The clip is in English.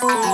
Bye.